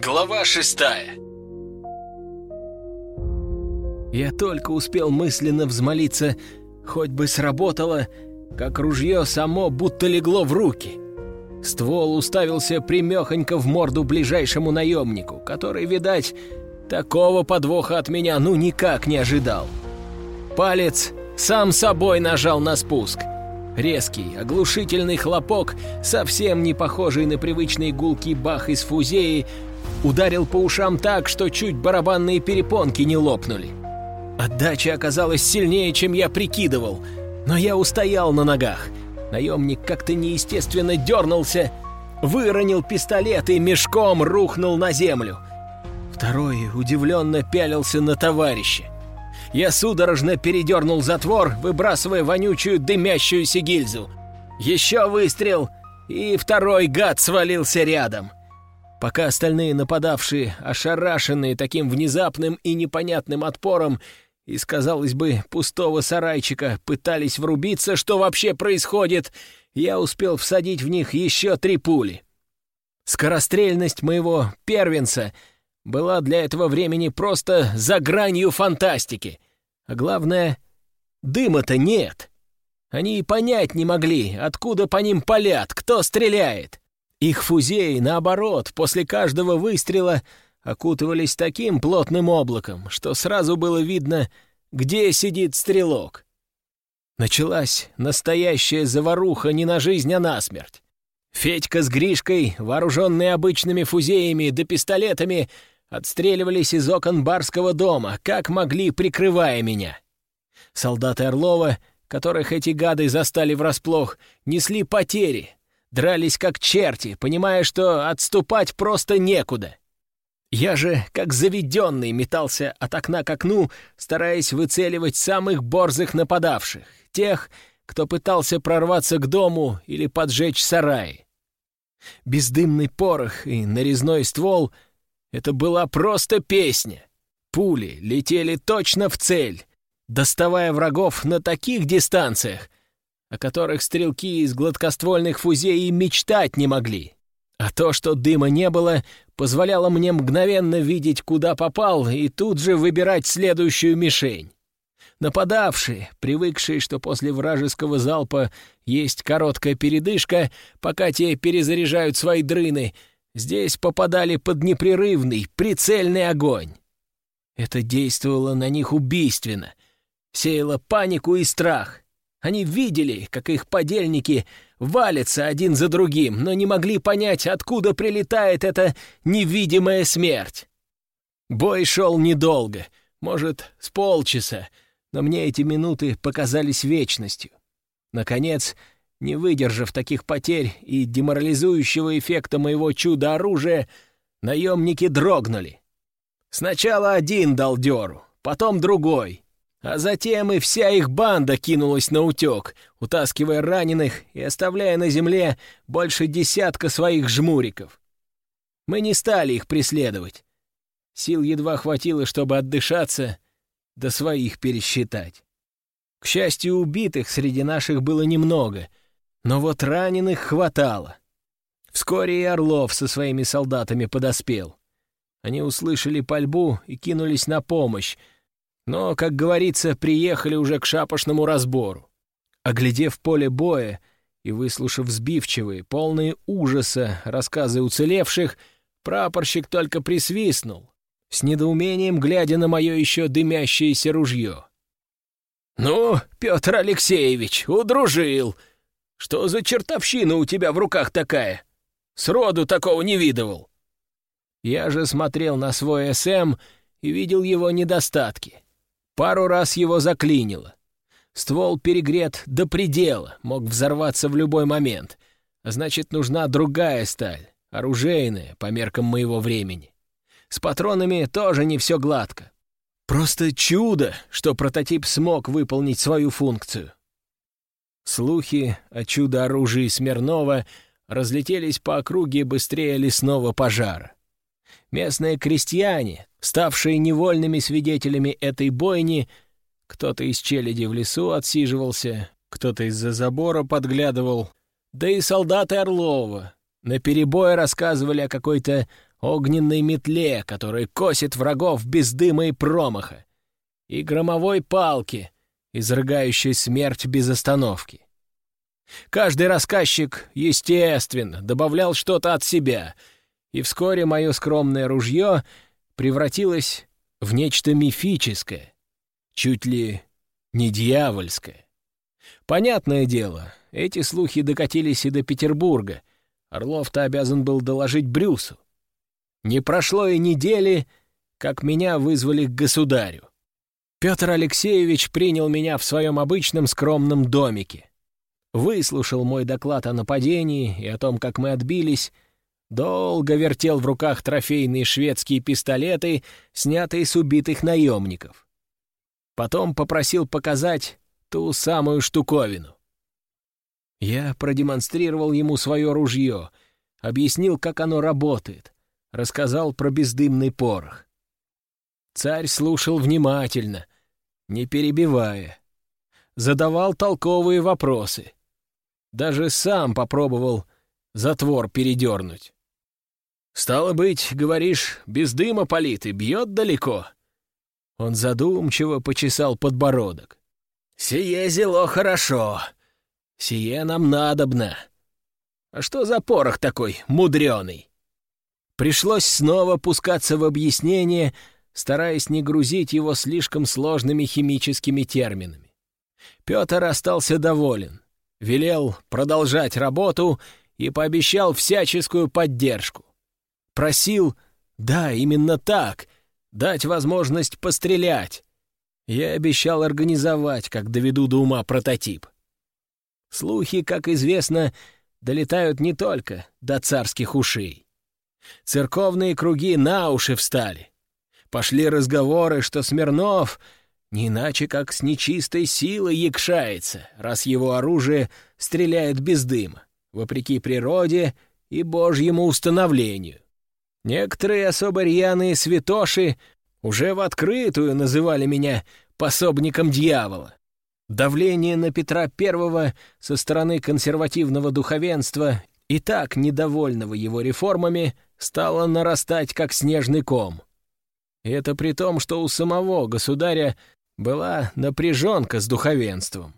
Глава шестая Я только успел мысленно взмолиться, хоть бы сработало, как ружье само будто легло в руки. Ствол уставился примехонько в морду ближайшему наемнику, который, видать, такого подвоха от меня ну никак не ожидал. Палец сам собой нажал на спуск. Резкий, оглушительный хлопок, совсем не похожий на привычный гулкий бах из фузеи, ударил по ушам так, что чуть барабанные перепонки не лопнули. Отдача оказалась сильнее, чем я прикидывал, но я устоял на ногах. Наемник как-то неестественно дернулся, выронил пистолет и мешком рухнул на землю. Второй удивленно пялился на товарища. Я судорожно передернул затвор, выбрасывая вонючую дымящуюся гильзу. Еще выстрел, и второй гад свалился рядом. Пока остальные нападавшие, ошарашенные таким внезапным и непонятным отпором, из, казалось бы, пустого сарайчика пытались врубиться, что вообще происходит, я успел всадить в них еще три пули. Скорострельность моего первенца — была для этого времени просто за гранью фантастики. А главное, дыма-то нет. Они и понять не могли, откуда по ним палят, кто стреляет. Их фузеи, наоборот, после каждого выстрела окутывались таким плотным облаком, что сразу было видно, где сидит стрелок. Началась настоящая заваруха не на жизнь, а на смерть. Федька с Гришкой, вооруженные обычными фузеями да пистолетами, отстреливались из окон барского дома, как могли, прикрывая меня. Солдаты Орлова, которых эти гады застали врасплох, несли потери, дрались как черти, понимая, что отступать просто некуда. Я же, как заведенный, метался от окна к окну, стараясь выцеливать самых борзых нападавших, тех, кто пытался прорваться к дому или поджечь сараи. Бездымный порох и нарезной ствол — это была просто песня. Пули летели точно в цель, доставая врагов на таких дистанциях, о которых стрелки из гладкоствольных фузеев мечтать не могли. А то, что дыма не было, позволяло мне мгновенно видеть, куда попал, и тут же выбирать следующую мишень. Нападавшие, привыкшие, что после вражеского залпа есть короткая передышка, пока те перезаряжают свои дрыны, Здесь попадали под непрерывный, прицельный огонь. Это действовало на них убийственно, сеяло панику и страх. Они видели, как их подельники валятся один за другим, но не могли понять, откуда прилетает эта невидимая смерть. Бой шел недолго, может, с полчаса, но мне эти минуты показались вечностью. Наконец, не выдержав таких потерь и деморализующего эффекта моего чудо-оружия, наемники дрогнули. Сначала один дал дёру, потом другой, а затем и вся их банда кинулась на утёк, утаскивая раненых и оставляя на земле больше десятка своих жмуриков. Мы не стали их преследовать. Сил едва хватило, чтобы отдышаться, до своих пересчитать. К счастью, убитых среди наших было немного, но вот раненых хватало. Вскоре и Орлов со своими солдатами подоспел. Они услышали пальбу и кинулись на помощь, но, как говорится, приехали уже к шапошному разбору. Оглядев поле боя и выслушав сбивчивые, полные ужаса рассказы уцелевших, прапорщик только присвистнул, с недоумением глядя на мое еще дымящееся ружье. «Ну, Петр Алексеевич, удружил!» Что за чертовщина у тебя в руках такая? Сроду такого не видывал. Я же смотрел на свой СМ и видел его недостатки. Пару раз его заклинило. Ствол перегрет до предела, мог взорваться в любой момент. А значит, нужна другая сталь, оружейная, по меркам моего времени. С патронами тоже не все гладко. Просто чудо, что прототип смог выполнить свою функцию. Слухи о чудо-оружии Смирнова разлетелись по округе быстрее лесного пожара. Местные крестьяне, ставшие невольными свидетелями этой бойни, кто-то из челяди в лесу отсиживался, кто-то из-за забора подглядывал, да и солдаты Орлова, Наперебой рассказывали о какой-то огненной метле, которая косит врагов без дыма и промаха, и громовой палке, изрыгающей смерть без остановки. Каждый рассказчик, естественно, добавлял что-то от себя, и вскоре мое скромное ружье превратилось в нечто мифическое, чуть ли не дьявольское. Понятное дело, эти слухи докатились и до Петербурга. Орлов-то обязан был доложить Брюсу. Не прошло и недели, как меня вызвали к государю. Петр Алексеевич принял меня в своем обычном скромном домике. Выслушал мой доклад о нападении и о том, как мы отбились, долго вертел в руках трофейные шведские пистолеты, снятые с убитых наемников. Потом попросил показать ту самую штуковину. Я продемонстрировал ему свое ружье, объяснил, как оно работает, рассказал про бездымный порох. Царь слушал внимательно, не перебивая. Задавал толковые вопросы. Даже сам попробовал затвор передернуть. «Стало быть, говоришь, без дыма палит и бьет далеко?» Он задумчиво почесал подбородок. «Сие зело хорошо. Сие нам надобно. А что за порох такой мудреный?» Пришлось снова пускаться в объяснение, стараясь не грузить его слишком сложными химическими терминами. Петр остался доволен, велел продолжать работу и пообещал всяческую поддержку. Просил, да, именно так, дать возможность пострелять. Я обещал организовать, как доведу до ума прототип. Слухи, как известно, долетают не только до царских ушей. Церковные круги на уши встали. Пошли разговоры, что Смирнов не иначе как с нечистой силой якшается, раз его оружие стреляет без дыма, вопреки природе и божьему установлению. Некоторые особо рьяные святоши уже в открытую называли меня пособником дьявола. Давление на Петра I со стороны консервативного духовенства и так недовольного его реформами стало нарастать как снежный ком. И это при том, что у самого государя была напряженка с духовенством.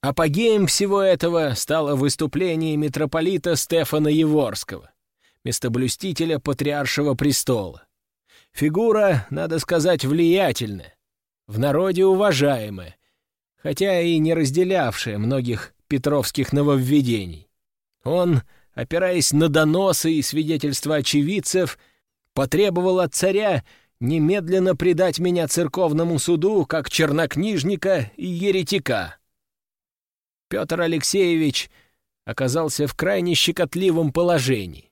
Апогеем всего этого стало выступление митрополита Стефана Еворского, местоблюстителя патриаршего престола. Фигура, надо сказать, влиятельная, в народе уважаемая, хотя и не разделявшая многих петровских нововведений. Он опираясь на доносы и свидетельства очевидцев, потребовал от царя немедленно предать меня церковному суду как чернокнижника и еретика. Петр Алексеевич оказался в крайне щекотливом положении.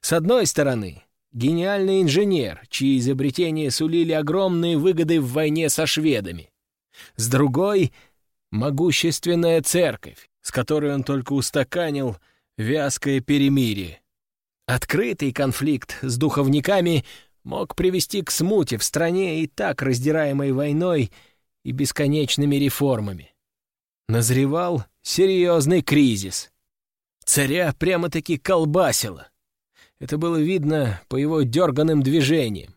С одной стороны, гениальный инженер, чьи изобретения сулили огромные выгоды в войне со шведами. С другой — могущественная церковь, с которой он только устаканил — вязкое перемирие. Открытый конфликт с духовниками мог привести к смуте в стране и так раздираемой войной и бесконечными реформами. Назревал серьезный кризис. Царя прямо-таки колбасило. Это было видно по его дерганым движениям,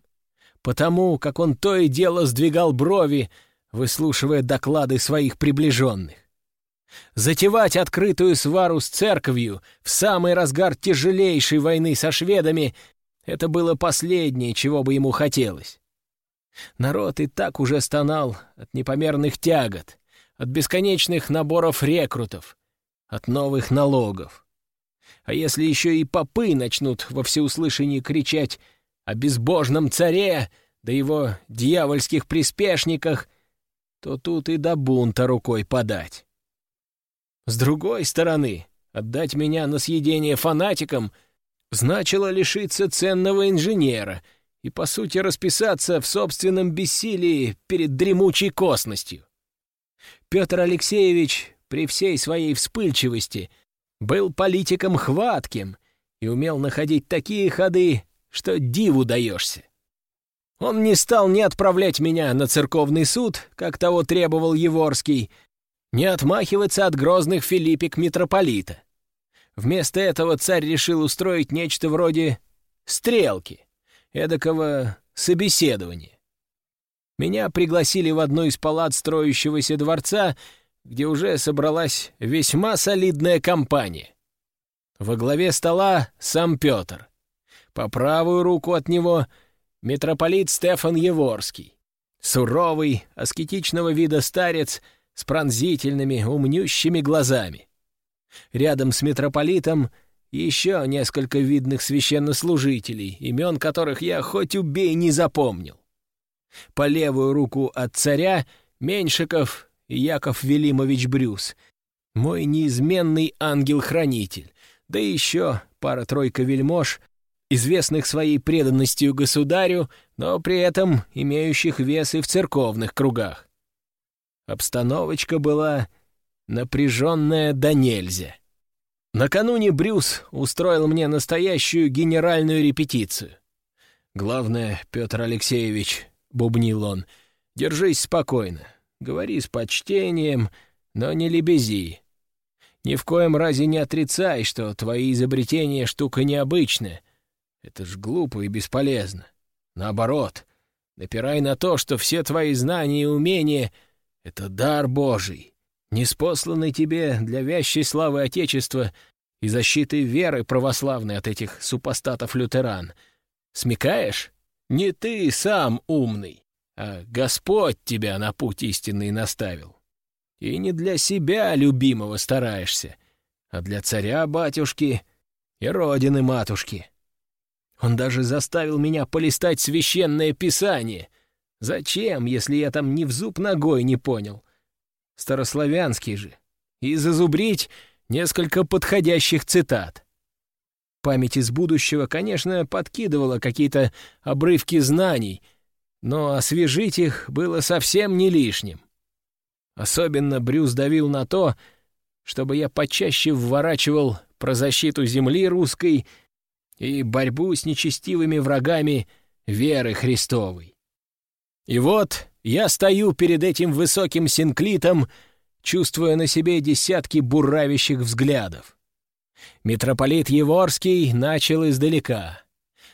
потому как он то и дело сдвигал брови, выслушивая доклады своих приближенных. Затевать открытую свару с церковью в самый разгар тяжелейшей войны со шведами — это было последнее, чего бы ему хотелось. Народ и так уже стонал от непомерных тягот, от бесконечных наборов рекрутов, от новых налогов. А если еще и попы начнут во всеуслышании кричать о безбожном царе да его дьявольских приспешниках, то тут и до бунта рукой подать. С другой стороны, отдать меня на съедение фанатикам значило лишиться ценного инженера и, по сути, расписаться в собственном бессилии перед дремучей косностью. Петр Алексеевич при всей своей вспыльчивости был политиком хватким и умел находить такие ходы, что диву даешься. Он не стал ни отправлять меня на церковный суд, как того требовал Еворский, не отмахиваться от грозных филиппик митрополита. Вместо этого царь решил устроить нечто вроде стрелки, эдакого собеседования. Меня пригласили в одну из палат строящегося дворца, где уже собралась весьма солидная компания. Во главе стола сам Петр. По правую руку от него митрополит Стефан Еворский. Суровый, аскетичного вида старец с пронзительными, умнющими глазами. Рядом с митрополитом еще несколько видных священнослужителей, имен которых я хоть убей не запомнил. По левую руку от царя Меньшиков Яков Велимович Брюс, мой неизменный ангел-хранитель, да еще пара-тройка вельмож, известных своей преданностью государю, но при этом имеющих вес и в церковных кругах. Обстановочка была напряженная до нельзя. Накануне Брюс устроил мне настоящую генеральную репетицию. «Главное, Петр Алексеевич», — бубнил он, — «держись спокойно, говори с почтением, но не лебези. Ни в коем разе не отрицай, что твои изобретения — штука необычная. Это ж глупо и бесполезно. Наоборот, напирай на то, что все твои знания и умения — это дар Божий, неспосланный тебе для вящей славы Отечества и защиты веры православной от этих супостатов-лютеран. Смекаешь? Не ты сам умный, а Господь тебя на путь истинный наставил. И не для себя любимого стараешься, а для царя-батюшки и родины-матушки. Он даже заставил меня полистать священное писание. Зачем, если я там ни в зуб ногой не понял? Старославянский же. И зазубрить несколько подходящих цитат. Память из будущего, конечно, подкидывала какие-то обрывки знаний, но освежить их было совсем не лишним. Особенно Брюс давил на то, чтобы я почаще вворачивал про защиту земли русской и борьбу с нечестивыми врагами веры Христовой. И вот я стою перед этим высоким синклитом, чувствуя на себе десятки буравящих взглядов. Митрополит Еворский начал издалека,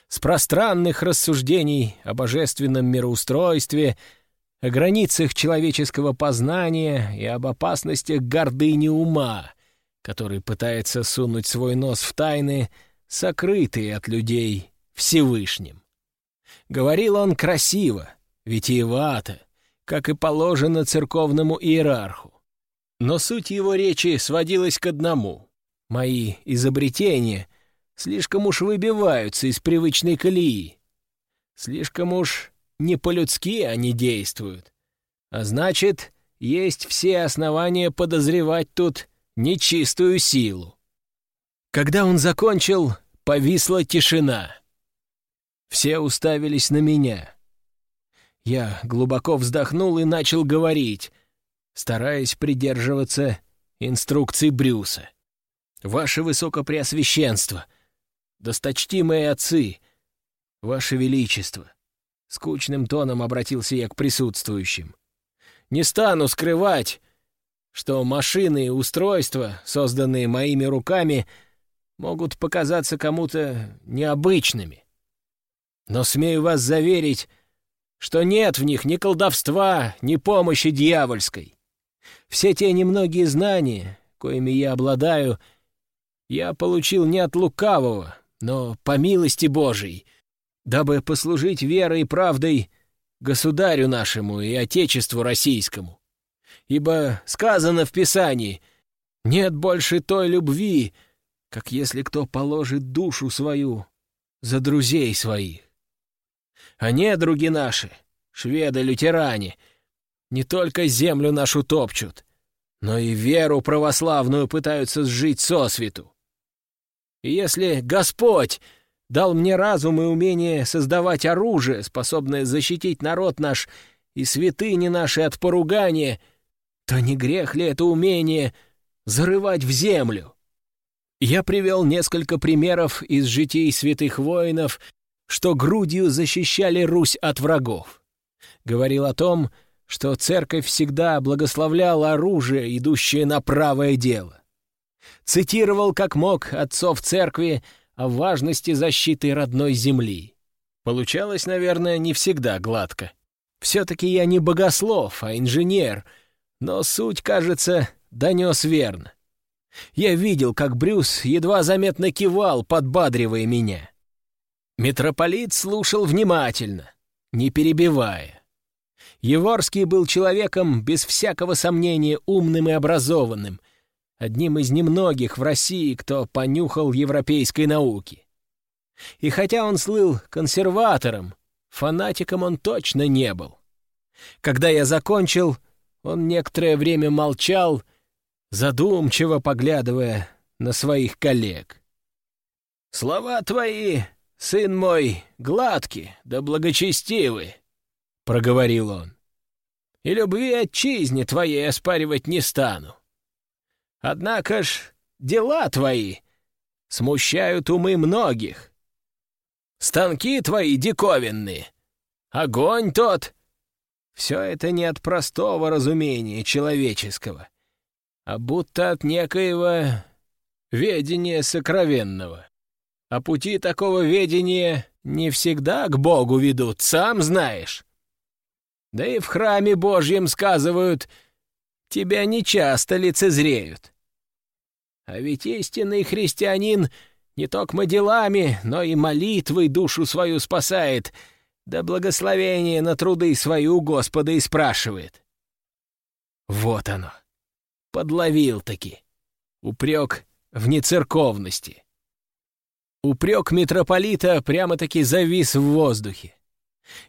с пространных рассуждений о божественном мироустройстве, о границах человеческого познания и об опасностях гордыни ума, который пытается сунуть свой нос в тайны, сокрытые от людей Всевышним. Говорил он красиво, витиевато, как и положено церковному иерарху. Но суть его речи сводилась к одному. Мои изобретения слишком уж выбиваются из привычной колеи. Слишком уж не по-людски они действуют. А значит, есть все основания подозревать тут нечистую силу. Когда он закончил, повисла тишина. Все уставились на меня. Я глубоко вздохнул и начал говорить, стараясь придерживаться инструкций Брюса. «Ваше Высокопреосвященство, досточтимые отцы, Ваше Величество!» Скучным тоном обратился я к присутствующим. «Не стану скрывать, что машины и устройства, созданные моими руками, могут показаться кому-то необычными. Но смею вас заверить, что нет в них ни колдовства, ни помощи дьявольской. Все те немногие знания, коими я обладаю, я получил не от лукавого, но по милости Божией, дабы послужить верой и правдой государю нашему и отечеству российскому. Ибо сказано в Писании, нет больше той любви, как если кто положит душу свою за друзей своих. А недруги наши, шведы-лютеране, не только землю нашу топчут, но и веру православную пытаются сжить сосвету. И если Господь дал мне разум и умение создавать оружие, способное защитить народ наш и святыни наши от поругания, то не грех ли это умение зарывать в землю? Я привел несколько примеров из житий святых воинов, что грудью защищали Русь от врагов. Говорил о том, что церковь всегда благословляла оружие, идущее на правое дело. Цитировал как мог отцов церкви о важности защиты родной земли. Получалось, наверное, не всегда гладко. Все-таки я не богослов, а инженер, но суть, кажется, донес верно. Я видел, как Брюс едва заметно кивал, подбадривая меня. Митрополит слушал внимательно, не перебивая. Еворский был человеком, без всякого сомнения, умным и образованным, одним из немногих в России, кто понюхал европейской науки. И хотя он слыл консерватором, фанатиком он точно не был. Когда я закончил, он некоторое время молчал, задумчиво поглядывая на своих коллег. «Слова твои, сын мой, гладки да благочестивы», — проговорил он. «И любви отчизне твоей оспаривать не стану. Однако ж дела твои смущают умы многих. Станки твои диковинные, огонь тот. Все это не от простого разумения человеческого, а будто от некоего ведения сокровенного. А пути такого ведения не всегда к Богу ведут, сам знаешь. Да и в храме Божьем сказывают, тебя нечасто лицезреют. А ведь истинный христианин не только делами, но и молитвой душу свою спасает, да благословение на труды свои у Господа и спрашивает. Вот оно подловил-таки. Упрек в нецерковности. Упрек митрополита прямо-таки завис в воздухе.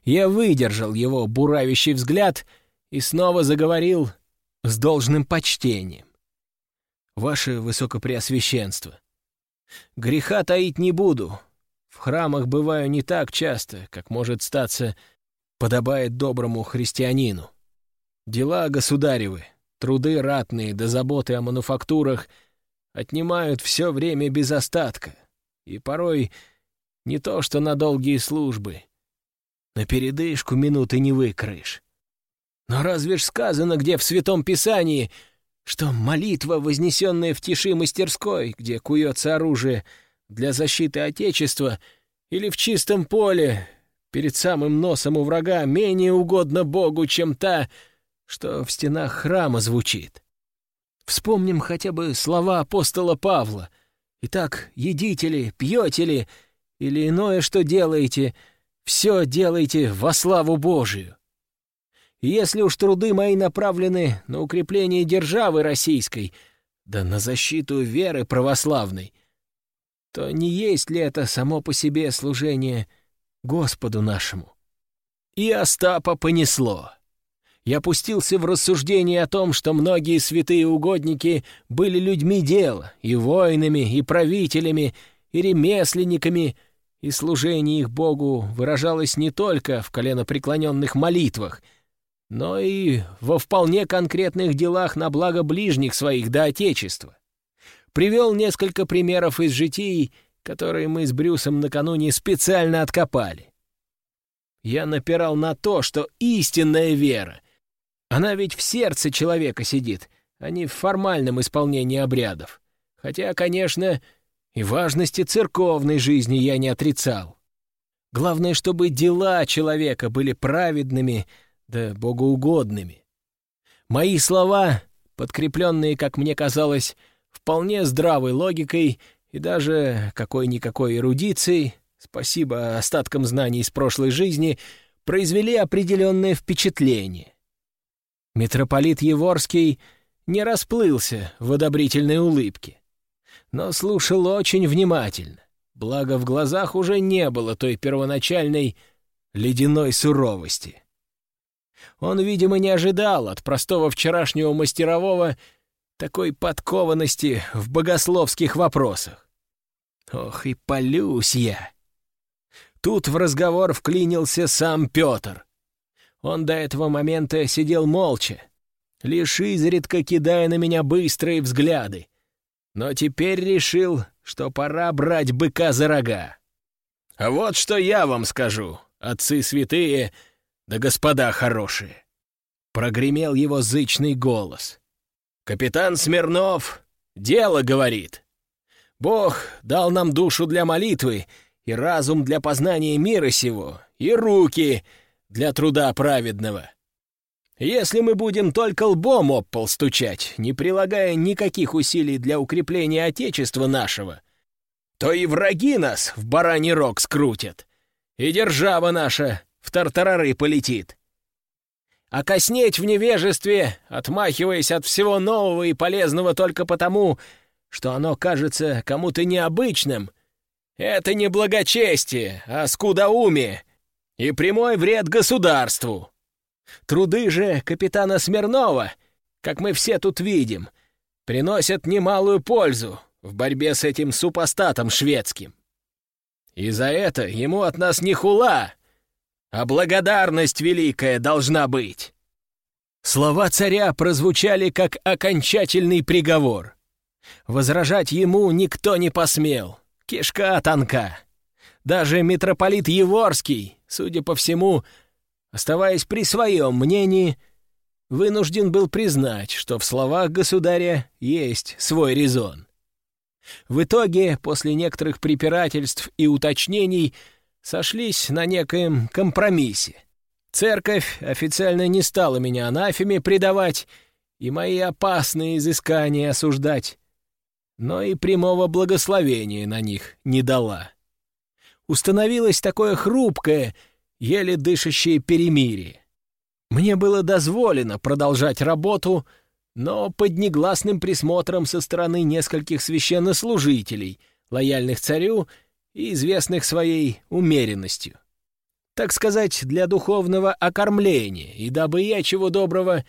Я выдержал его буравящий взгляд и снова заговорил с должным почтением. «Ваше Высокопреосвященство, греха таить не буду. В храмах бываю не так часто, как может статься, подобает доброму христианину. Дела государевы, Труды ратные да заботы о мануфактурах отнимают все время без остатка. И порой не то что на долгие службы. На передышку минуты не выкроешь. Но разве ж сказано где в Святом Писании, что молитва, вознесенная в тиши мастерской, где куется оружие для защиты Отечества, или в чистом поле, перед самым носом у врага, менее угодно Богу, чем та, что в стенах храма звучит. Вспомним хотя бы слова апостола Павла. «Итак, едите ли, пьете ли, или иное, что делаете, все делайте во славу Божию». Если уж труды мои направлены на укрепление державы российской, да на защиту веры православной, то не есть ли это само по себе служение Господу нашему? И Остапа понесло я пустился в рассуждение о том, что многие святые угодники были людьми дела, и воинами, и правителями, и ремесленниками, и служение их Богу выражалось не только в коленопреклоненных молитвах, но и во вполне конкретных делах на благо ближних своих до Отечества. Привел несколько примеров из житий, которые мы с Брюсом накануне специально откопали. Я напирал на то, что истинная вера — она ведь в сердце человека сидит, а не в формальном исполнении обрядов. Хотя, конечно, и важности церковной жизни я не отрицал. Главное, чтобы дела человека были праведными да богоугодными. Мои слова, подкрепленные, как мне казалось, вполне здравой логикой и даже какой-никакой эрудицией, спасибо остаткам знаний из прошлой жизни, произвели определенное впечатление. Митрополит Еворский не расплылся в одобрительной улыбке, но слушал очень внимательно, благо в глазах уже не было той первоначальной ледяной суровости. Он, видимо, не ожидал от простого вчерашнего мастерового такой подкованности в богословских вопросах. Ох, и полюсь я! Тут в разговор вклинился сам Петр, он до этого момента сидел молча, лишь изредка кидая на меня быстрые взгляды. Но теперь решил, что пора брать быка за рога. А вот что я вам скажу, отцы святые да господа хорошие. Прогремел его зычный голос. Капитан Смирнов дело говорит. Бог дал нам душу для молитвы и разум для познания мира сего, и руки для труда праведного. Если мы будем только лбом об пол стучать, не прилагая никаких усилий для укрепления Отечества нашего, то и враги нас в бараний рог скрутят, и держава наша в тартарары полетит. А коснеть в невежестве, отмахиваясь от всего нового и полезного только потому, что оно кажется кому-то необычным, это не благочестие, а скудоумие и прямой вред государству. Труды же капитана Смирнова, как мы все тут видим, приносят немалую пользу в борьбе с этим супостатом шведским. И за это ему от нас не хула, а благодарность великая должна быть. Слова царя прозвучали как окончательный приговор. Возражать ему никто не посмел. Кишка тонка. Даже митрополит Еворский, судя по всему, оставаясь при своем мнении, вынужден был признать, что в словах государя есть свой резон. В итоге, после некоторых препирательств и уточнений, сошлись на некоем компромиссе. Церковь официально не стала меня анафеме предавать и мои опасные изыскания осуждать, но и прямого благословения на них не дала. Установилось такое хрупкое, еле дышащее перемирие. Мне было дозволено продолжать работу, но под негласным присмотром со стороны нескольких священнослужителей, лояльных царю и известных своей умеренностью. Так сказать, для духовного окормления, и дабы я, чего доброго,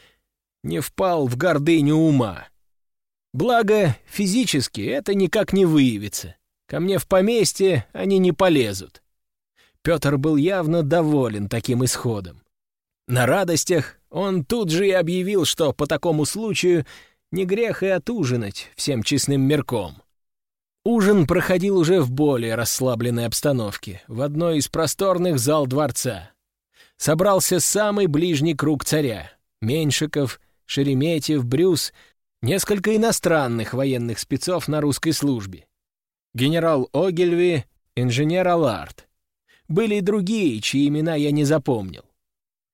не впал в гордыню ума. Благо, физически это никак не выявится. Ко мне в поместье они не полезут. Петр был явно доволен таким исходом. На радостях он тут же и объявил, что по такому случаю не грех и отужинать всем честным мерком. Ужин проходил уже в более расслабленной обстановке, в одной из просторных зал дворца. Собрался самый ближний круг царя — Меньшиков, Шереметьев, Брюс, несколько иностранных военных спецов на русской службе. Генерал Огельви, инженер Аларт. Были и другие, чьи имена я не запомнил.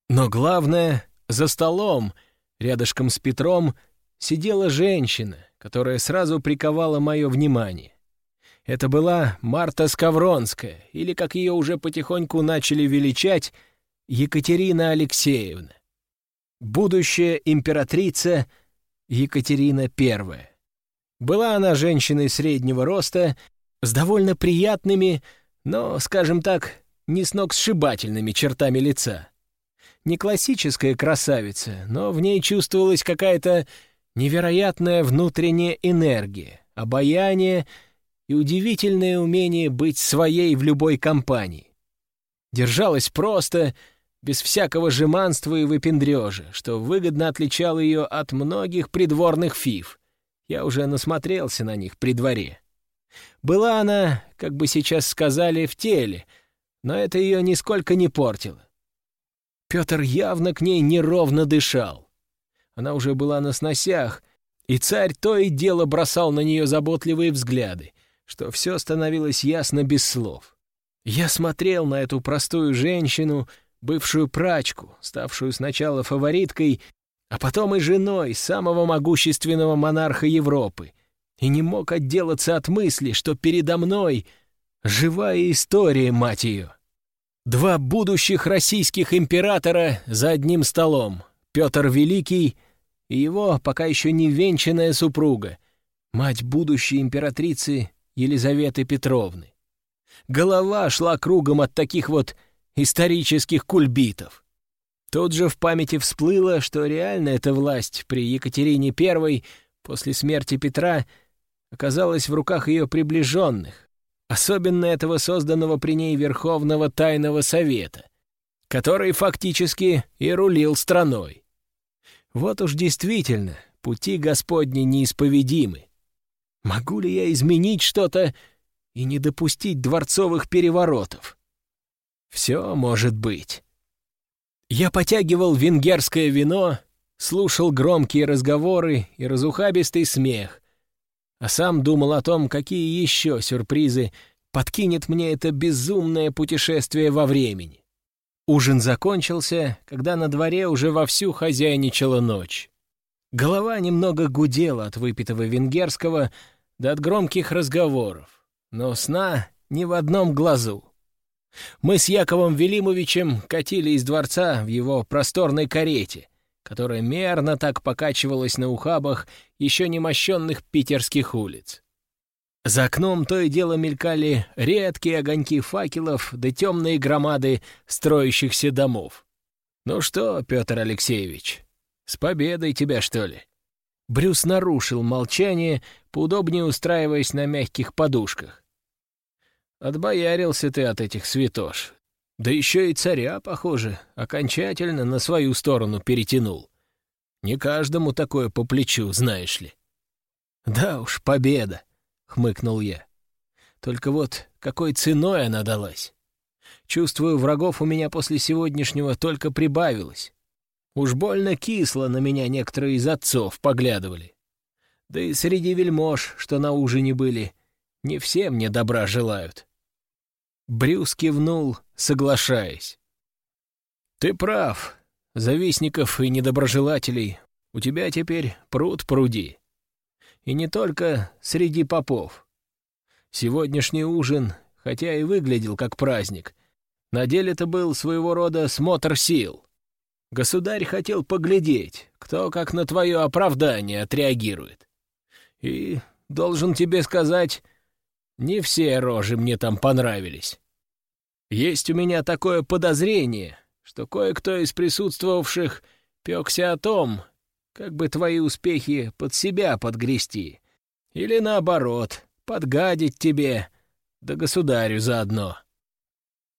Но главное, за столом, рядышком с Петром, сидела женщина, которая сразу приковала мое внимание. Это была Марта Скавронская, или, как ее уже потихоньку начали величать, Екатерина Алексеевна. Будущая императрица Екатерина I. Была она женщиной среднего роста, с довольно приятными, но, скажем так, не сногсшибательными чертами лица. Не классическая красавица, но в ней чувствовалась какая-то невероятная внутренняя энергия, обаяние и удивительное умение быть своей в любой компании. Держалась просто, без всякого жеманства и выпендрежа, что выгодно отличало ее от многих придворных фиф. Я уже насмотрелся на них при дворе. Была она, как бы сейчас сказали, в теле, но это ее нисколько не портило. Петр явно к ней неровно дышал. Она уже была на сносях, и царь то и дело бросал на нее заботливые взгляды, что все становилось ясно без слов. Я смотрел на эту простую женщину, бывшую прачку, ставшую сначала фавориткой, а потом и женой самого могущественного монарха Европы, и не мог отделаться от мысли, что передо мной живая история, мать ее. Два будущих российских императора за одним столом, Петр Великий и его пока еще не венчанная супруга, мать будущей императрицы Елизаветы Петровны. Голова шла кругом от таких вот исторических кульбитов. Тут же в памяти всплыло, что реально эта власть при Екатерине I после смерти Петра оказалась в руках ее приближенных, особенно этого созданного при ней Верховного Тайного Совета, который фактически и рулил страной. Вот уж действительно, пути Господни неисповедимы. Могу ли я изменить что-то и не допустить дворцовых переворотов? Все может быть. Я потягивал венгерское вино, слушал громкие разговоры и разухабистый смех, а сам думал о том, какие еще сюрпризы подкинет мне это безумное путешествие во времени. Ужин закончился, когда на дворе уже вовсю хозяйничала ночь. Голова немного гудела от выпитого венгерского, да от громких разговоров, но сна ни в одном глазу. Мы с Яковом Велимовичем катили из дворца в его просторной карете, которая мерно так покачивалась на ухабах еще не мощенных питерских улиц. За окном то и дело мелькали редкие огоньки факелов да темные громады строящихся домов. «Ну что, Петр Алексеевич, с победой тебя, что ли?» Брюс нарушил молчание, поудобнее устраиваясь на мягких подушках. «Отбоярился ты от этих святош. Да еще и царя, похоже, окончательно на свою сторону перетянул. Не каждому такое по плечу, знаешь ли». «Да уж, победа!» — хмыкнул я. «Только вот какой ценой она далась? Чувствую, врагов у меня после сегодняшнего только прибавилось. Уж больно кисло на меня некоторые из отцов поглядывали. Да и среди вельмож, что на ужине были, не все мне добра желают». Брюс кивнул, соглашаясь. «Ты прав. Завистников и недоброжелателей у тебя теперь пруд пруди. И не только среди попов. Сегодняшний ужин, хотя и выглядел как праздник, на деле это был своего рода смотр сил. Государь хотел поглядеть, кто как на твое оправдание отреагирует. И, должен тебе сказать, не все рожи мне там понравились. Есть у меня такое подозрение, что кое-кто из присутствовавших пекся о том, как бы твои успехи под себя подгрести. Или наоборот, подгадить тебе, да государю заодно.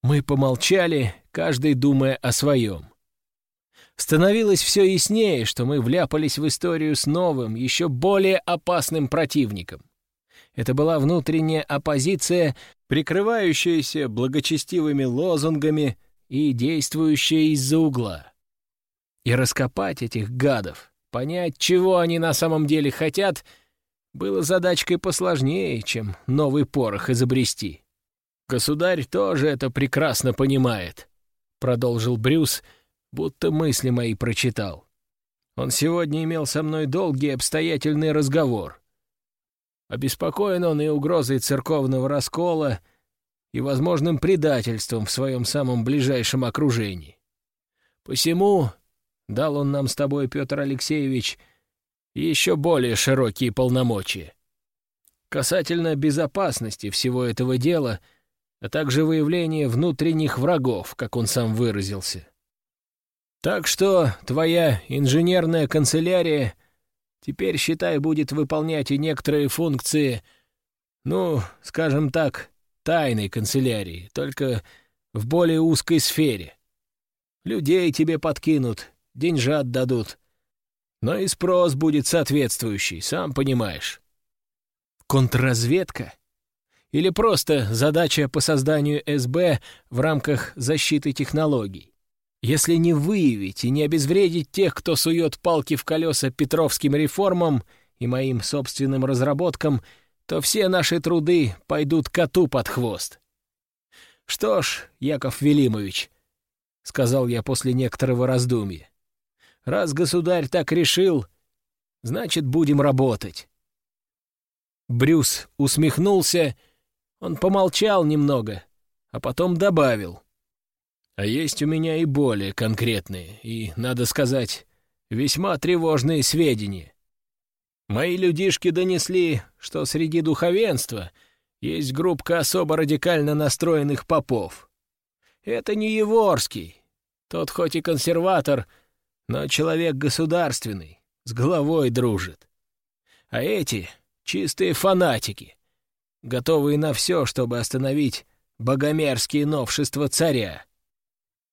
Мы помолчали, каждый думая о своем. Становилось все яснее, что мы вляпались в историю с новым, еще более опасным противником. Это была внутренняя оппозиция, прикрывающаяся благочестивыми лозунгами и действующая из-за угла. И раскопать этих гадов Понять, чего они на самом деле хотят, было задачкой посложнее, чем новый порох изобрести. «Государь тоже это прекрасно понимает», — продолжил Брюс, будто мысли мои прочитал. Он сегодня имел со мной долгий обстоятельный разговор. Обеспокоен он и угрозой церковного раскола, и возможным предательством в своем самом ближайшем окружении. Посему Дал он нам с тобой, Петр Алексеевич, еще более широкие полномочия. Касательно безопасности всего этого дела, а также выявления внутренних врагов, как он сам выразился. Так что твоя инженерная канцелярия теперь, считай, будет выполнять и некоторые функции, ну, скажем так, тайной канцелярии, только в более узкой сфере. Людей тебе подкинут, деньжат дадут. Но и спрос будет соответствующий, сам понимаешь. Контрразведка? Или просто задача по созданию СБ в рамках защиты технологий? Если не выявить и не обезвредить тех, кто сует палки в колеса петровским реформам и моим собственным разработкам, то все наши труды пойдут коту под хвост. Что ж, Яков Велимович, — сказал я после некоторого раздумья, Раз государь так решил, значит, будем работать. Брюс усмехнулся, он помолчал немного, а потом добавил. А есть у меня и более конкретные, и, надо сказать, весьма тревожные сведения. Мои людишки донесли, что среди духовенства есть группка особо радикально настроенных попов. Это не Еворский. Тот хоть и консерватор, но человек государственный, с головой дружит. А эти — чистые фанатики, готовые на все, чтобы остановить богомерзкие новшества царя.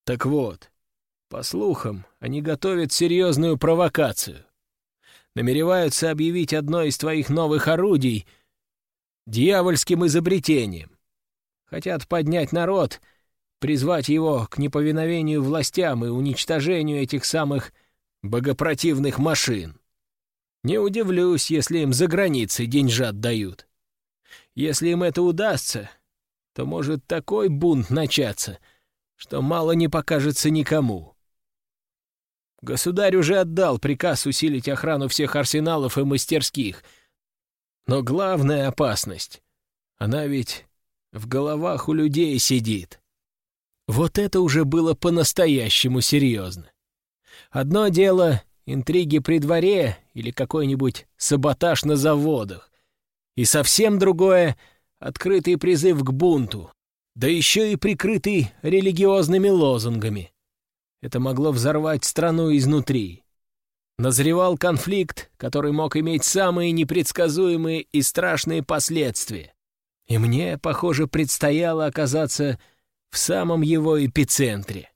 Так вот, по слухам, они готовят серьезную провокацию. Намереваются объявить одно из твоих новых орудий дьявольским изобретением. Хотят поднять народ — призвать его к неповиновению властям и уничтожению этих самых богопротивных машин. Не удивлюсь, если им за границей деньжат дают. Если им это удастся, то может такой бунт начаться, что мало не покажется никому. Государь уже отдал приказ усилить охрану всех арсеналов и мастерских. Но главная опасность, она ведь в головах у людей сидит. Вот это уже было по-настоящему серьезно. Одно дело — интриги при дворе или какой-нибудь саботаж на заводах, и совсем другое — открытый призыв к бунту, да еще и прикрытый религиозными лозунгами. Это могло взорвать страну изнутри. Назревал конфликт, который мог иметь самые непредсказуемые и страшные последствия. И мне, похоже, предстояло оказаться в самом его эпицентре.